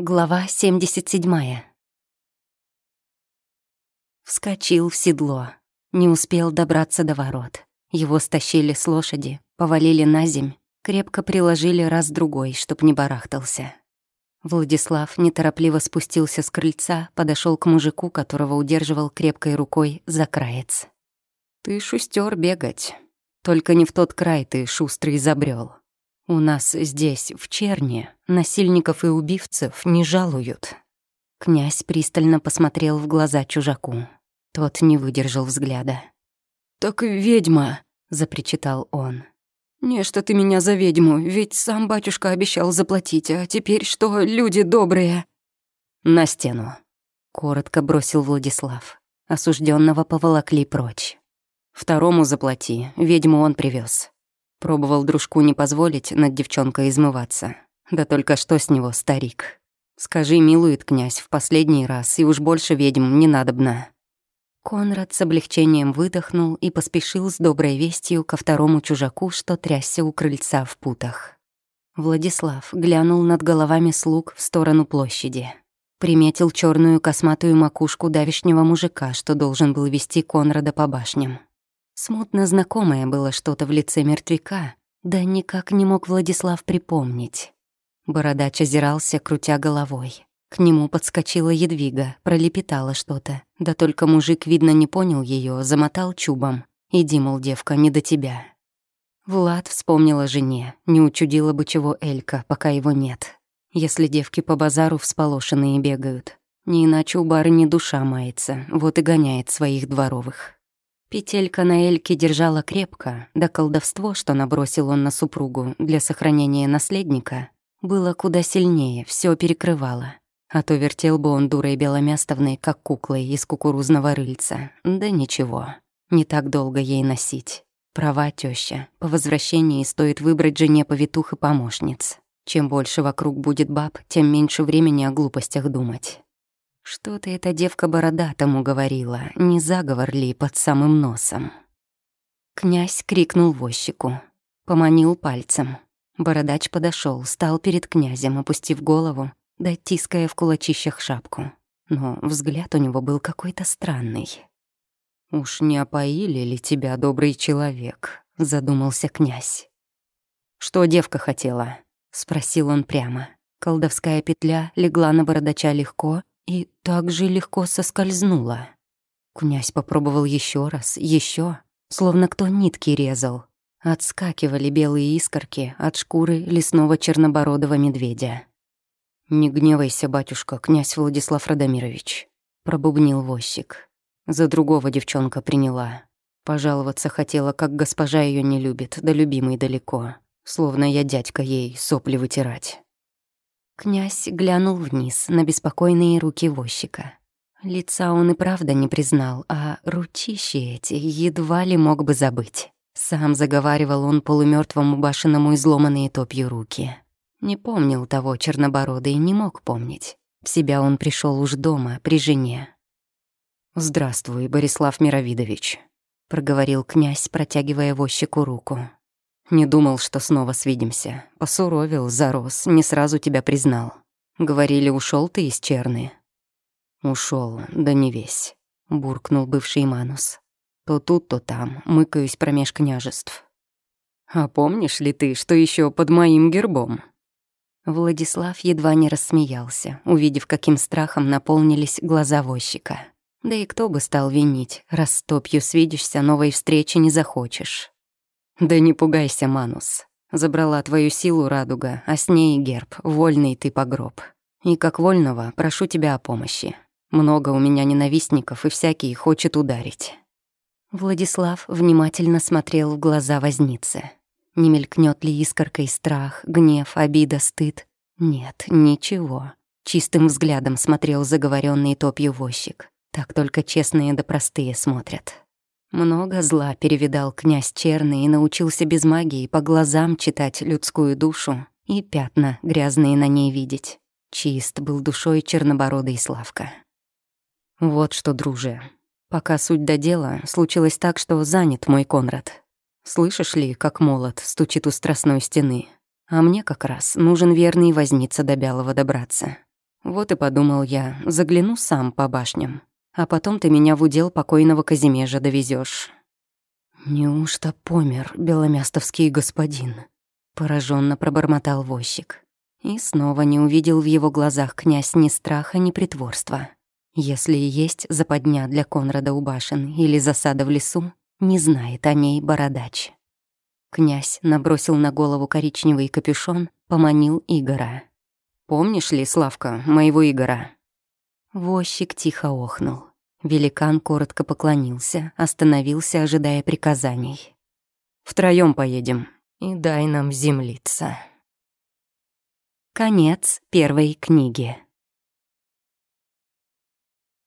Глава 77. Вскочил в седло. Не успел добраться до ворот. Его стащили с лошади, повалили на земь, крепко приложили раз-другой, чтоб не барахтался. Владислав неторопливо спустился с крыльца, подошел к мужику, которого удерживал крепкой рукой за краец. «Ты шустер бегать. Только не в тот край ты шустрый забрел. У нас здесь, в Черне, насильников и убивцев не жалуют. Князь пристально посмотрел в глаза чужаку. Тот не выдержал взгляда. «Так ведьма!» — запричитал он. «Не, что ты меня за ведьму, ведь сам батюшка обещал заплатить, а теперь что, люди добрые?» «На стену», — коротко бросил Владислав. Осужденного поволокли прочь. «Второму заплати, ведьму он привез. Пробовал дружку не позволить над девчонкой измываться. Да только что с него, старик. Скажи, милует князь в последний раз, и уж больше ведьм не надобно. Конрад с облегчением выдохнул и поспешил с доброй вестью ко второму чужаку, что трясся у крыльца в путах. Владислав глянул над головами слуг в сторону площади. Приметил черную косматую макушку давишнего мужика, что должен был вести Конрада по башням. Смутно знакомое было что-то в лице мертвяка, да никак не мог Владислав припомнить. Бородач озирался, крутя головой. К нему подскочила едвига, пролепетала что-то. Да только мужик, видно, не понял ее, замотал чубом. «Иди, мол, девка, не до тебя». Влад вспомнила жене, не учудила бы чего Элька, пока его нет. Если девки по базару всполошенные бегают. Не иначе у барыни душа мается, вот и гоняет своих дворовых. Петелька на Эльке держала крепко, да колдовство, что набросил он на супругу для сохранения наследника, было куда сильнее, все перекрывало. А то вертел бы он дурой беломястовной, как куклой из кукурузного рыльца. Да ничего, не так долго ей носить. Права теща. По возвращении стоит выбрать жене повитух и помощниц. Чем больше вокруг будет баб, тем меньше времени о глупостях думать. Что-то эта девка борода тому говорила, не заговор ли под самым носом. Князь крикнул возчику, поманил пальцем. Бородач подошел, стал перед князем, опустив голову, да тиская в кулачищах шапку. Но взгляд у него был какой-то странный. «Уж не опоили ли тебя, добрый человек?» — задумался князь. «Что девка хотела?» — спросил он прямо. Колдовская петля легла на бородача легко, и так же легко соскользнула. Князь попробовал еще раз, еще, словно кто нитки резал. Отскакивали белые искорки от шкуры лесного чернобородого медведя. «Не гневайся, батюшка, князь Владислав Радомирович», — пробубнил возчик. За другого девчонка приняла. Пожаловаться хотела, как госпожа ее не любит, да любимый далеко. Словно я дядька ей сопли вытирать. Князь глянул вниз на беспокойные руки возчика. Лица он и правда не признал, а ручищи эти едва ли мог бы забыть. Сам заговаривал он полумертвому башенному изломанные топью руки. Не помнил того чернобородый, не мог помнить. В себя он пришел уж дома, при жене. «Здравствуй, Борислав Мировидович», — проговорил князь, протягивая возчику руку. Не думал, что снова свидимся. Посуровил, зарос, не сразу тебя признал. Говорили, ушел ты из Черны. Ушел, да не весь, буркнул бывший Манус. То тут, то там, мыкаюсь промеж княжеств. А помнишь ли ты, что еще под моим гербом? Владислав едва не рассмеялся, увидев, каким страхом наполнились глаза возчика. Да и кто бы стал винить, раз с свидишься, новой встречи не захочешь. «Да не пугайся, Манус. Забрала твою силу радуга, а с ней герб, вольный ты погроб. И как вольного прошу тебя о помощи. Много у меня ненавистников, и всякий хочет ударить». Владислав внимательно смотрел в глаза возницы. Не мелькнет ли искоркой страх, гнев, обида, стыд? Нет, ничего. Чистым взглядом смотрел заговоренный топью возчик. Так только честные да простые смотрят. Много зла перевидал князь Черный и научился без магии по глазам читать людскую душу и пятна грязные на ней видеть. Чист был душой чернобородый Славка. Вот что, друже, пока суть до дела, случилось так, что занят мой Конрад. Слышишь ли, как молот стучит у страстной стены? А мне как раз нужен верный возница до Бялого добраться. Вот и подумал я, загляну сам по башням. А потом ты меня в удел покойного Казимежа довезешь. «Неужто помер беломястовский господин?» — пораженно пробормотал возчик. И снова не увидел в его глазах князь ни страха, ни притворства. Если и есть западня для Конрада у башен или засада в лесу, не знает о ней бородач. Князь набросил на голову коричневый капюшон, поманил Игора. «Помнишь ли, Славка, моего Игора?» Возчик тихо охнул. Великан коротко поклонился, остановился, ожидая приказаний. Втроем поедем, и дай нам землица». Конец первой книги.